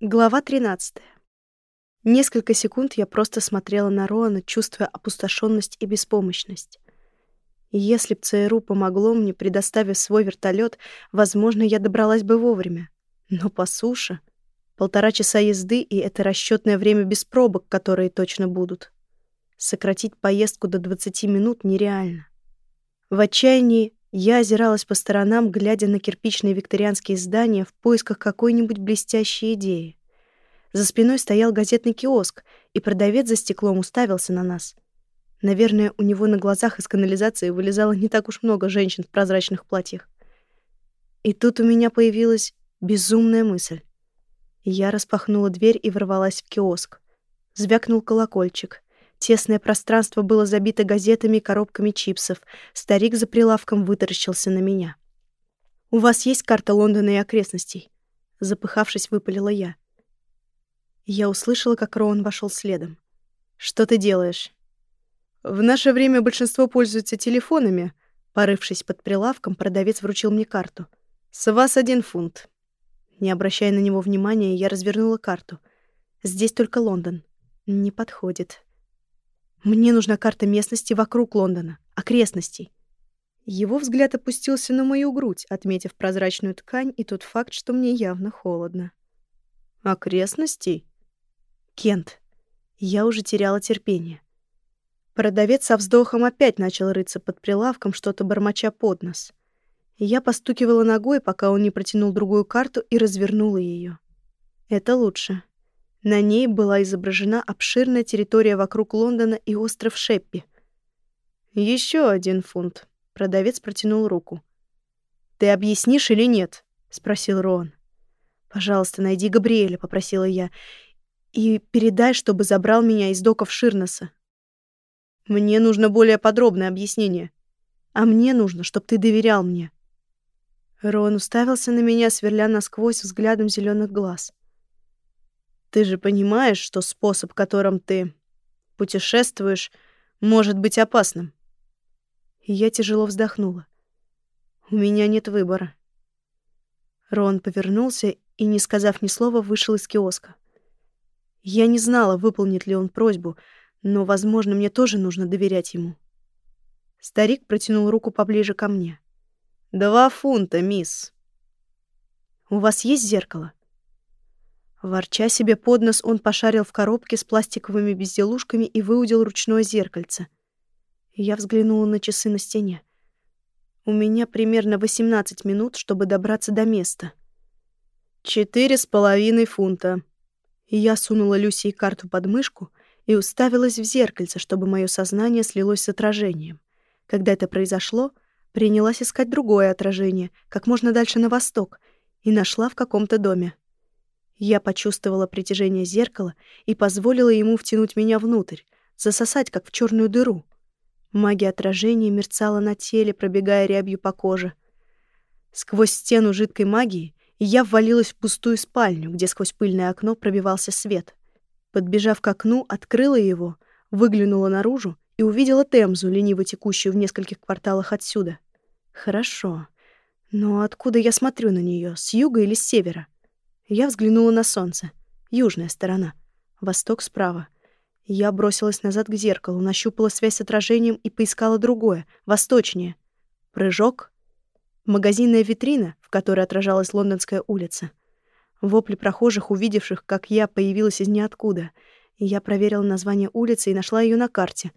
Глава 13. Несколько секунд я просто смотрела на Роана, чувствуя опустошенность и беспомощность. если б ЦРУ помогло мне, предоставив свой вертолет, возможно, я добралась бы вовремя. Но по суше полтора часа езды, и это расчетное время без пробок, которые точно будут. Сократить поездку до 20 минут нереально. В отчаянии я озиралась по сторонам, глядя на кирпичные викторианские здания в поисках какой-нибудь блестящей идеи. За спиной стоял газетный киоск, и продавец за стеклом уставился на нас. Наверное, у него на глазах из канализации вылезало не так уж много женщин в прозрачных платьях. И тут у меня появилась безумная мысль. Я распахнула дверь и ворвалась в киоск. Звякнул колокольчик. Тесное пространство было забито газетами и коробками чипсов. Старик за прилавком вытаращился на меня. «У вас есть карта Лондона и окрестностей?» Запыхавшись, выпалила я. Я услышала, как Роун вошел следом. «Что ты делаешь?» «В наше время большинство пользуются телефонами». Порывшись под прилавком, продавец вручил мне карту. «С вас один фунт». Не обращая на него внимания, я развернула карту. «Здесь только Лондон». «Не подходит». Мне нужна карта местности вокруг Лондона, окрестностей. Его взгляд опустился на мою грудь, отметив прозрачную ткань и тот факт, что мне явно холодно. Окрестностей? Кент. Я уже теряла терпение. Продавец со вздохом опять начал рыться под прилавком, что-то бормоча под нос. Я постукивала ногой, пока он не протянул другую карту и развернула ее. Это лучше. На ней была изображена обширная территория вокруг Лондона и остров Шеппи. Еще один фунт. Продавец протянул руку. «Ты объяснишь или нет?» — спросил Рон. «Пожалуйста, найди Габриэля», — попросила я. «И передай, чтобы забрал меня из доков Ширноса». «Мне нужно более подробное объяснение. А мне нужно, чтобы ты доверял мне». Рон уставился на меня, сверля насквозь взглядом зеленых глаз. Ты же понимаешь, что способ, которым ты путешествуешь, может быть опасным. И я тяжело вздохнула. У меня нет выбора. Рон повернулся и, не сказав ни слова, вышел из киоска. Я не знала, выполнит ли он просьбу, но, возможно, мне тоже нужно доверять ему. Старик протянул руку поближе ко мне. «Два фунта, мисс». «У вас есть зеркало?» Ворча себе под нос, он пошарил в коробке с пластиковыми безделушками и выудил ручное зеркальце. Я взглянула на часы на стене. У меня примерно 18 минут, чтобы добраться до места. Четыре с половиной фунта. Я сунула Люси карту под мышку и уставилась в зеркальце, чтобы мое сознание слилось с отражением. Когда это произошло, принялась искать другое отражение, как можно дальше на восток, и нашла в каком-то доме. Я почувствовала притяжение зеркала и позволила ему втянуть меня внутрь, засосать, как в черную дыру. Магия отражения мерцала на теле, пробегая рябью по коже. Сквозь стену жидкой магии я ввалилась в пустую спальню, где сквозь пыльное окно пробивался свет. Подбежав к окну, открыла его, выглянула наружу и увидела Темзу, лениво текущую в нескольких кварталах отсюда. Хорошо. Но откуда я смотрю на нее? С юга или с севера? Я взглянула на солнце. Южная сторона. Восток справа. Я бросилась назад к зеркалу, нащупала связь с отражением и поискала другое, восточнее. Прыжок. Магазинная витрина, в которой отражалась лондонская улица. Вопли прохожих, увидевших, как я появилась из ниоткуда. Я проверила название улицы и нашла ее на карте.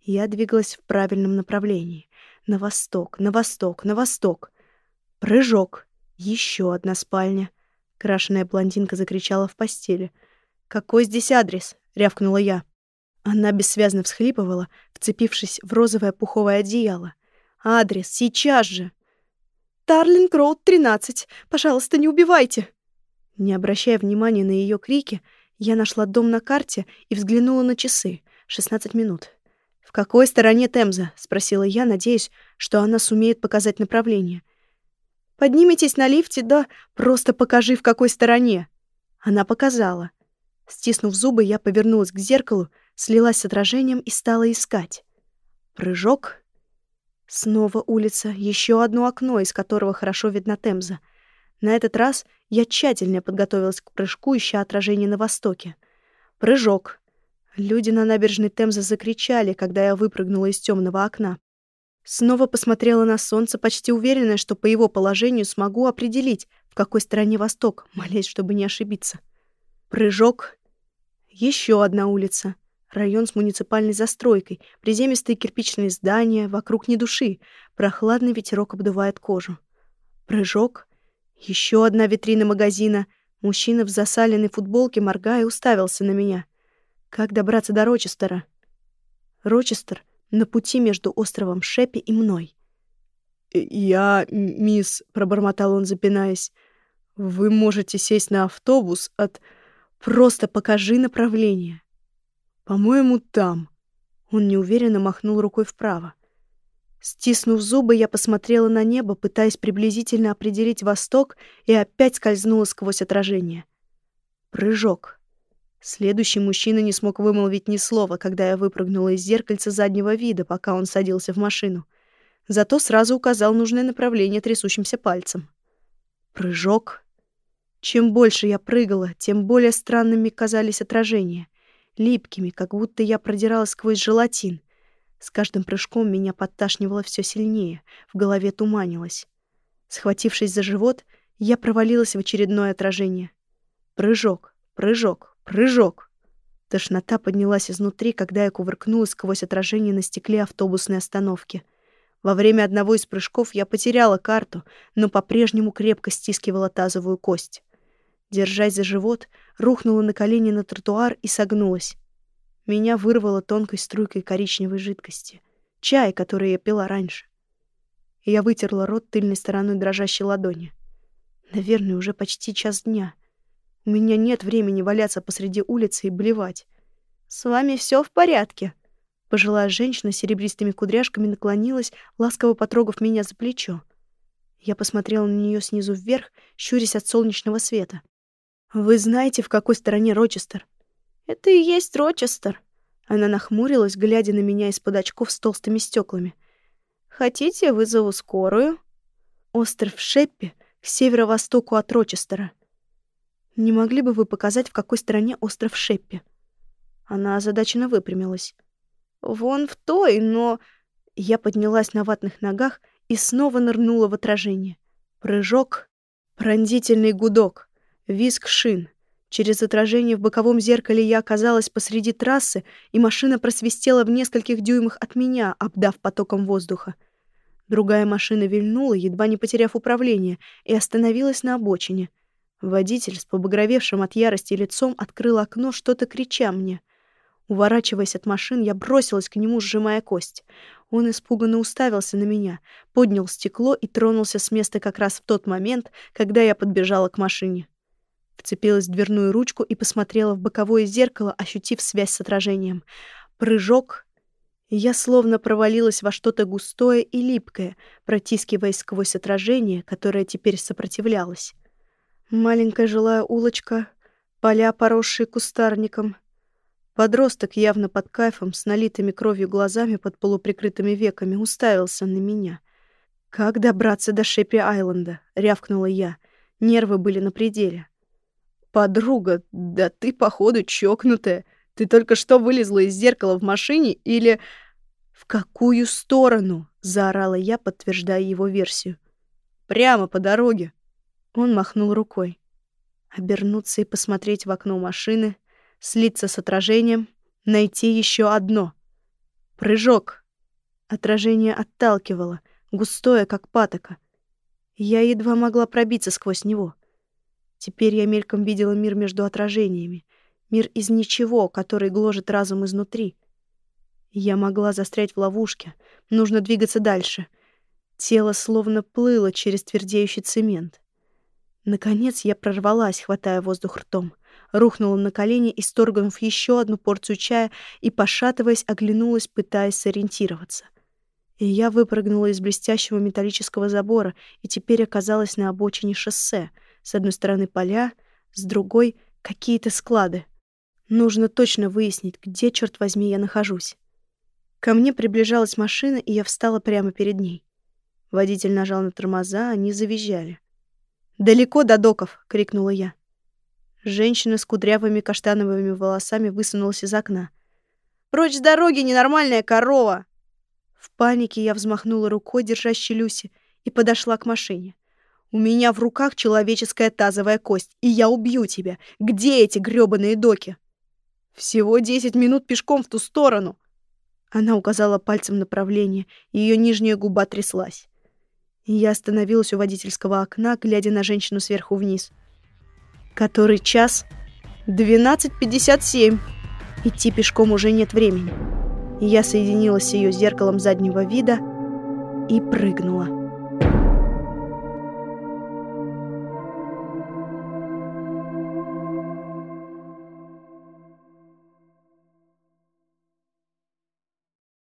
Я двигалась в правильном направлении. На восток, на восток, на восток. Прыжок. Еще одна спальня — Крашеная блондинка закричала в постели. «Какой здесь адрес?» — рявкнула я. Она бессвязно всхлипывала, вцепившись в розовое пуховое одеяло. «Адрес, сейчас же!» «Тарлинг Роуд, 13. Пожалуйста, не убивайте!» Не обращая внимания на ее крики, я нашла дом на карте и взглянула на часы. 16 минут. «В какой стороне Темза?» — спросила я, надеясь, что она сумеет показать направление. Поднимитесь на лифте, да просто покажи, в какой стороне». Она показала. Стиснув зубы, я повернулась к зеркалу, слилась с отражением и стала искать. Прыжок. Снова улица, еще одно окно, из которого хорошо видна Темза. На этот раз я тщательно подготовилась к прыжку, ища отражение на востоке. Прыжок. Люди на набережной Темзы закричали, когда я выпрыгнула из темного окна. Снова посмотрела на солнце, почти уверенная, что по его положению смогу определить, в какой стороне восток, молясь, чтобы не ошибиться. Прыжок. Еще одна улица. Район с муниципальной застройкой, приземистые кирпичные здания, вокруг ни души, прохладный ветерок обдувает кожу. Прыжок. Еще одна витрина магазина. Мужчина в засаленной футболке, моргая, уставился на меня. Как добраться до Рочестера? Рочестер на пути между островом Шепи и мной. «Я, мисс», — пробормотал он, запинаясь, — «вы можете сесть на автобус от...» «Просто покажи направление». «По-моему, там». Он неуверенно махнул рукой вправо. Стиснув зубы, я посмотрела на небо, пытаясь приблизительно определить восток, и опять скользнула сквозь отражение. Прыжок. Следующий мужчина не смог вымолвить ни слова, когда я выпрыгнула из зеркальца заднего вида, пока он садился в машину. Зато сразу указал нужное направление трясущимся пальцем. Прыжок. Чем больше я прыгала, тем более странными казались отражения липкими, как будто я продиралась сквозь желатин. С каждым прыжком меня подташнивало все сильнее, в голове туманилось. Схватившись за живот, я провалилась в очередное отражение. Прыжок, прыжок, прыжок. Тошнота поднялась изнутри, когда я кувыркнулась сквозь отражение на стекле автобусной остановки. Во время одного из прыжков я потеряла карту, но по-прежнему крепко стискивала тазовую кость. Держась за живот, рухнула на колени на тротуар и согнулась. Меня вырвало тонкой струйкой коричневой жидкости. Чай, который я пила раньше. я вытерла рот тыльной стороной дрожащей ладони. Наверное, уже почти час дня. У меня нет времени валяться посреди улицы и блевать. «С вами все в порядке?» Пожилая женщина с серебристыми кудряшками наклонилась, ласково потрогав меня за плечо. Я посмотрела на нее снизу вверх, щурясь от солнечного света. «Вы знаете, в какой стороне Рочестер?» «Это и есть Рочестер». Она нахмурилась, глядя на меня из-под очков с толстыми стеклами. «Хотите, вызову скорую?» «Остров Шеппи к северо-востоку от Рочестера». «Не могли бы вы показать, в какой стороне остров Шеппи?» Она озадаченно выпрямилась. «Вон в той, но...» Я поднялась на ватных ногах и снова нырнула в отражение. Прыжок, пронзительный гудок — Виск шин. Через отражение в боковом зеркале я оказалась посреди трассы, и машина просвистела в нескольких дюймах от меня, обдав потоком воздуха. Другая машина вильнула, едва не потеряв управление, и остановилась на обочине. Водитель с побагровевшим от ярости лицом открыл окно, что-то крича мне. Уворачиваясь от машин, я бросилась к нему, сжимая кость. Он испуганно уставился на меня, поднял стекло и тронулся с места как раз в тот момент, когда я подбежала к машине. Вцепилась в дверную ручку и посмотрела в боковое зеркало, ощутив связь с отражением. Прыжок. я словно провалилась во что-то густое и липкое, протискиваясь сквозь отражение, которое теперь сопротивлялось. Маленькая жилая улочка, поля, поросшие кустарником. Подросток, явно под кайфом, с налитыми кровью глазами под полуприкрытыми веками, уставился на меня. «Как добраться до Шеппи-Айленда?» — рявкнула я. Нервы были на пределе. «Подруга, да ты, походу, чокнутая. Ты только что вылезла из зеркала в машине или...» «В какую сторону?» — заорала я, подтверждая его версию. «Прямо по дороге». Он махнул рукой. Обернуться и посмотреть в окно машины, слиться с отражением, найти еще одно. Прыжок. Отражение отталкивало, густое, как патока. Я едва могла пробиться сквозь него. Теперь я мельком видела мир между отражениями. Мир из ничего, который гложет разум изнутри. Я могла застрять в ловушке. Нужно двигаться дальше. Тело словно плыло через твердеющий цемент. Наконец я прорвалась, хватая воздух ртом. Рухнула на колени, исторгнув еще одну порцию чая и, пошатываясь, оглянулась, пытаясь сориентироваться. И я выпрыгнула из блестящего металлического забора и теперь оказалась на обочине шоссе — с одной стороны поля, с другой — какие-то склады. Нужно точно выяснить, где, черт возьми, я нахожусь. Ко мне приближалась машина, и я встала прямо перед ней. Водитель нажал на тормоза, они завизжали. «Далеко до доков!» — крикнула я. Женщина с кудрявыми каштановыми волосами высунулась из окна. «Прочь с дороги, ненормальная корова!» В панике я взмахнула рукой, держащей Люси, и подошла к машине. «У меня в руках человеческая тазовая кость, и я убью тебя! Где эти грёбаные доки?» «Всего десять минут пешком в ту сторону!» Она указала пальцем направление, её нижняя губа тряслась. Я остановилась у водительского окна, глядя на женщину сверху вниз. «Который час?» «12.57. Идти пешком уже нет времени». Я соединилась с ее зеркалом заднего вида и прыгнула.